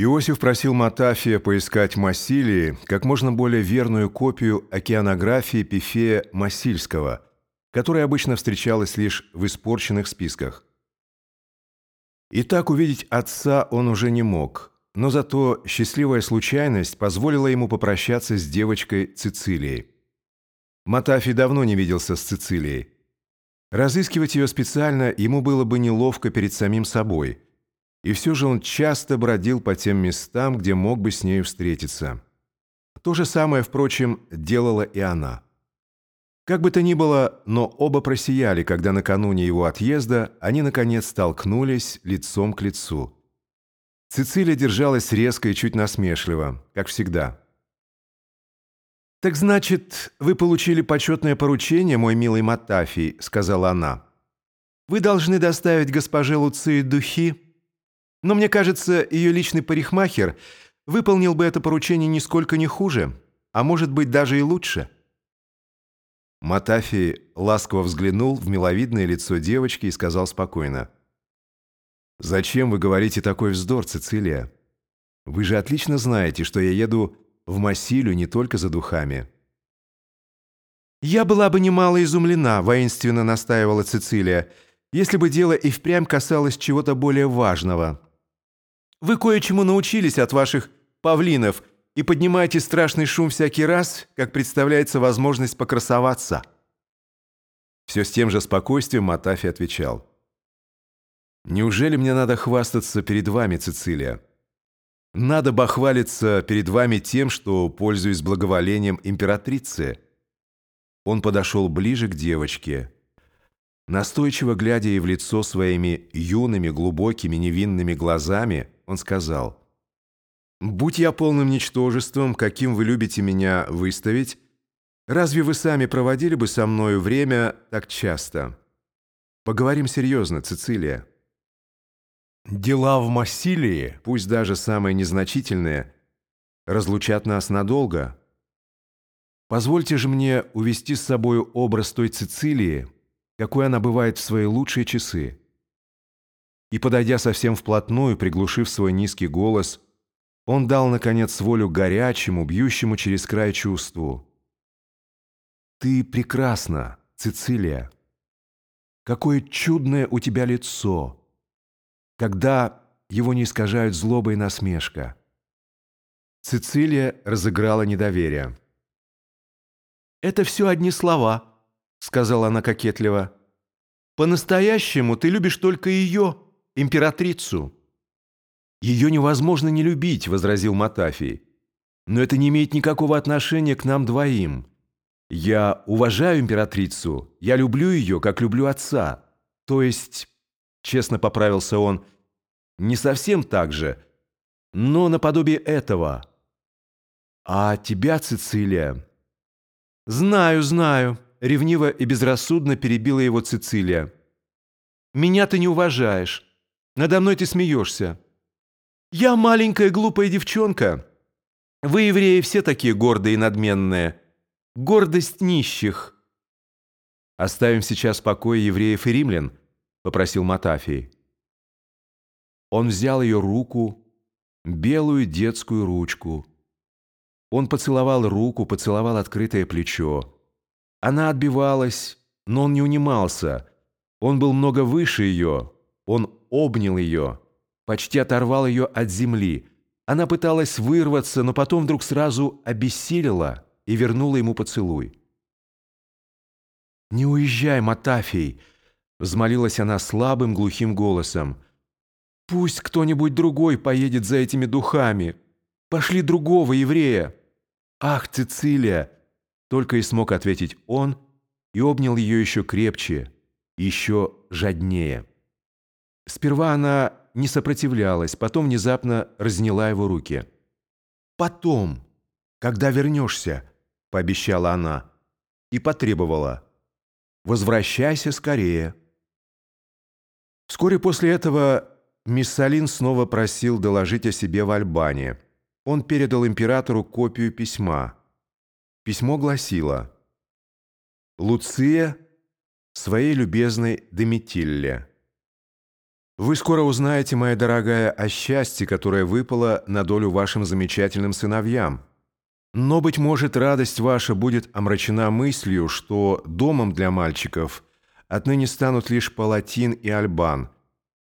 Иосиф просил Матафия поискать Массилии как можно более верную копию океанографии Пифея Массильского, которая обычно встречалась лишь в испорченных списках. И так увидеть отца он уже не мог, но зато счастливая случайность позволила ему попрощаться с девочкой Цицилией. Матафий давно не виделся с Цицилией. Разыскивать ее специально ему было бы неловко перед самим собой – и все же он часто бродил по тем местам, где мог бы с нею встретиться. То же самое, впрочем, делала и она. Как бы то ни было, но оба просияли, когда накануне его отъезда они, наконец, столкнулись лицом к лицу. Цицилия держалась резко и чуть насмешливо, как всегда. «Так значит, вы получили почетное поручение, мой милый Матафий», — сказала она. «Вы должны доставить госпоже Луции духи, но мне кажется, ее личный парикмахер выполнил бы это поручение нисколько не хуже, а может быть даже и лучше. Матафий ласково взглянул в миловидное лицо девочки и сказал спокойно. «Зачем вы говорите такой вздор, Цицилия? Вы же отлично знаете, что я еду в Массилю не только за духами». «Я была бы немало изумлена», — воинственно настаивала Цицилия, «если бы дело и впрямь касалось чего-то более важного». Вы кое-чему научились от ваших павлинов и поднимаете страшный шум всякий раз, как представляется возможность покрасоваться». Все с тем же спокойствием Матафи отвечал. «Неужели мне надо хвастаться перед вами, Цицилия? Надо бахвалиться перед вами тем, что пользуюсь благоволением императрицы». Он подошел ближе к девочке. Настойчиво глядя ей в лицо своими юными, глубокими, невинными глазами, он сказал, «Будь я полным ничтожеством, каким вы любите меня выставить, разве вы сами проводили бы со мною время так часто? Поговорим серьезно, Цицилия. Дела в Массилии, пусть даже самые незначительные, разлучат нас надолго. Позвольте же мне увести с собой образ той Цицилии, какой она бывает в свои лучшие часы. И, подойдя совсем вплотную, приглушив свой низкий голос, он дал, наконец, волю горячему, бьющему через край чувству. «Ты прекрасна, Цицилия! Какое чудное у тебя лицо! Когда его не искажают злоба и насмешка!» Цицилия разыграла недоверие. «Это все одни слова», — сказала она кокетливо. «По-настоящему ты любишь только ее» императрицу». «Ее невозможно не любить», — возразил Матафий. «Но это не имеет никакого отношения к нам двоим. Я уважаю императрицу, я люблю ее, как люблю отца. То есть, честно поправился он, не совсем так же, но наподобие этого. А тебя, Цицилия...» «Знаю, знаю», — ревниво и безрассудно перебила его Цицилия. «Меня ты не уважаешь. Надо мной ты смеешься. Я маленькая глупая девчонка. Вы, евреи, все такие гордые и надменные. Гордость нищих. Оставим сейчас в евреев и римлян, попросил Матафий. Он взял ее руку, белую детскую ручку. Он поцеловал руку, поцеловал открытое плечо. Она отбивалась, но он не унимался. Он был много выше ее. Он обнял ее, почти оторвал ее от земли. Она пыталась вырваться, но потом вдруг сразу обессилила и вернула ему поцелуй. «Не уезжай, Матафий!» — взмолилась она слабым глухим голосом. «Пусть кто-нибудь другой поедет за этими духами. Пошли другого еврея!» «Ах, Цицилия!» — только и смог ответить он и обнял ее еще крепче, еще жаднее. Сперва она не сопротивлялась, потом внезапно разняла его руки. «Потом, когда вернешься», — пообещала она, и потребовала. «Возвращайся скорее». Вскоре после этого Миссалин снова просил доложить о себе в Альбане. Он передал императору копию письма. Письмо гласило «Луция своей любезной Дометилле». Вы скоро узнаете, моя дорогая, о счастье, которое выпало на долю вашим замечательным сыновьям. Но, быть может, радость ваша будет омрачена мыслью, что домом для мальчиков отныне станут лишь Палатин и Альбан,